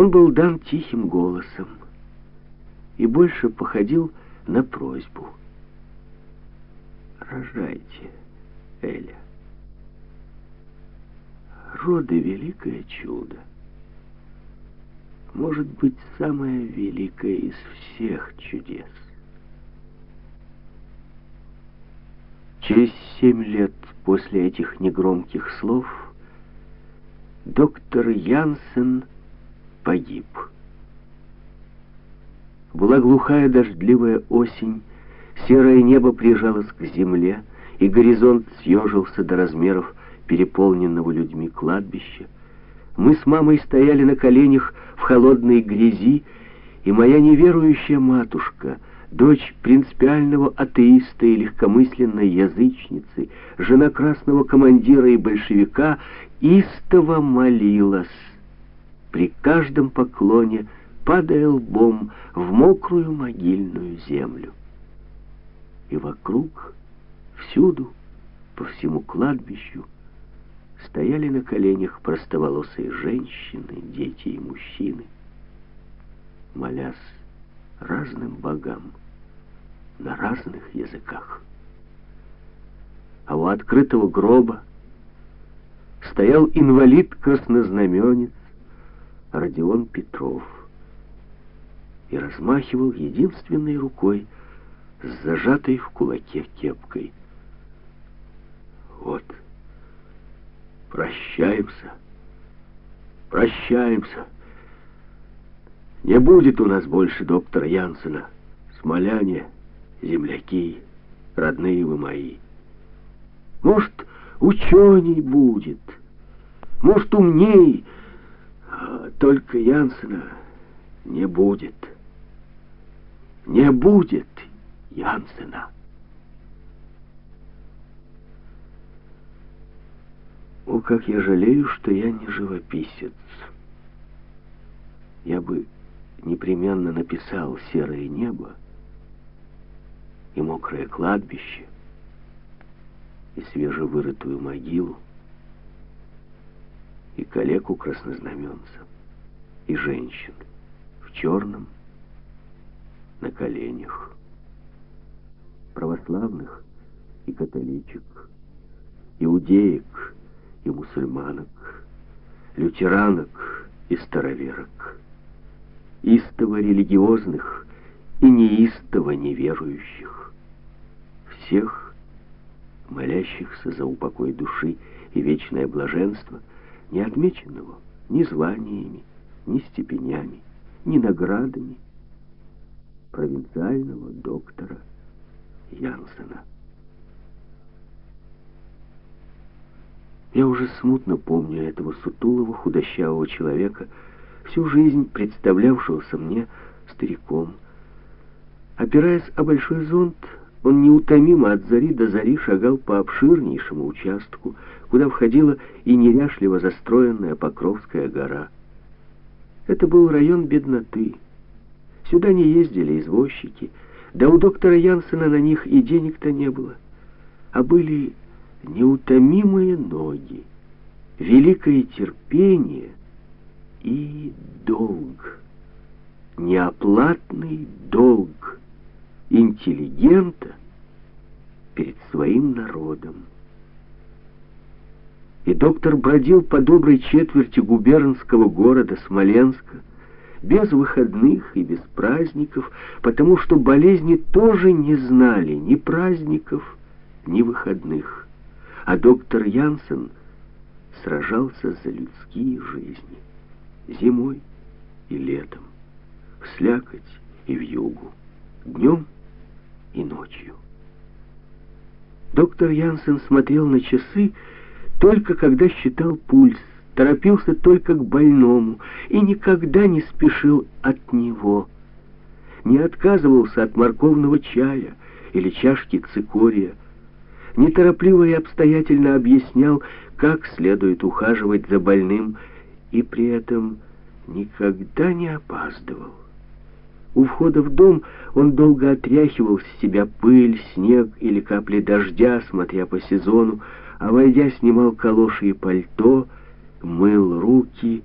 Он был дан тихим голосом и больше походил на просьбу. «Рожайте, Эля. Роды — великое чудо. Может быть, самое великое из всех чудес. Через семь лет после этих негромких слов доктор Янсен погиб. Была глухая дождливая осень, серое небо прижалось к земле, и горизонт съежился до размеров переполненного людьми кладбища. Мы с мамой стояли на коленях в холодной грязи, и моя неверующая матушка — дочь принципиального атеиста и легкомысленной язычницы, жена красного командира и большевика, истово молилась. При каждом поклоне падая лбом в мокрую могильную землю. И вокруг, всюду, по всему кладбищу, стояли на коленях простоволосые женщины, дети и мужчины, молясь разным богам на разных языках. А у открытого гроба стоял инвалид-краснознаменец Родион Петров и размахивал единственной рукой с зажатой в кулаке кепкой. Вот, прощаемся, прощаемся. Не будет у нас больше доктора Янсена. Смоляне, земляки, родные вы мои. Может, ученый будет, может, умней, только Янсена не будет. Не будет Янсена. О, как я жалею, что я не живописец. Я бы непременно написал серое небо и мокрое кладбище, и свежевырытую могилу, и калеку краснознаменца, и женщин в черном на коленях, православных и католичек, иудеек и мусульманок, лютеранок и староверок истово религиозных и неистово неверующих. Всех, молящихся за упокой души и вечное блаженство, не отмеченного ни званиями, ни степенями, ни наградами провинциального доктора Янсена. Я уже смутно помню этого сутулого худощавого человека, всю жизнь представлявшегося мне стариком. Опираясь о большой зонт, он неутомимо от зари до зари шагал по обширнейшему участку, куда входила и неряшливо застроенная Покровская гора. Это был район бедноты. Сюда не ездили извозчики, да у доктора Янсена на них и денег-то не было. А были неутомимые ноги, великое терпение — и долг, неоплатный долг интеллигента перед своим народом. И доктор бродил по доброй четверти губернского города Смоленска, без выходных и без праздников, потому что болезни тоже не знали ни праздников, ни выходных. А доктор Янсен сражался за людские жизни зимой и летом, в слякоть и в югу, днем и ночью. Доктор Янсен смотрел на часы только когда считал пульс, торопился только к больному и никогда не спешил от него, не отказывался от морковного чая или чашки цикория, неторопливо и обстоятельно объяснял, как следует ухаживать за больным и при этом никогда не опаздывал. У входа в дом он долго отряхивал с себя пыль, снег или капли дождя, смотря по сезону, а войдя, снимал калоши и пальто, мыл руки,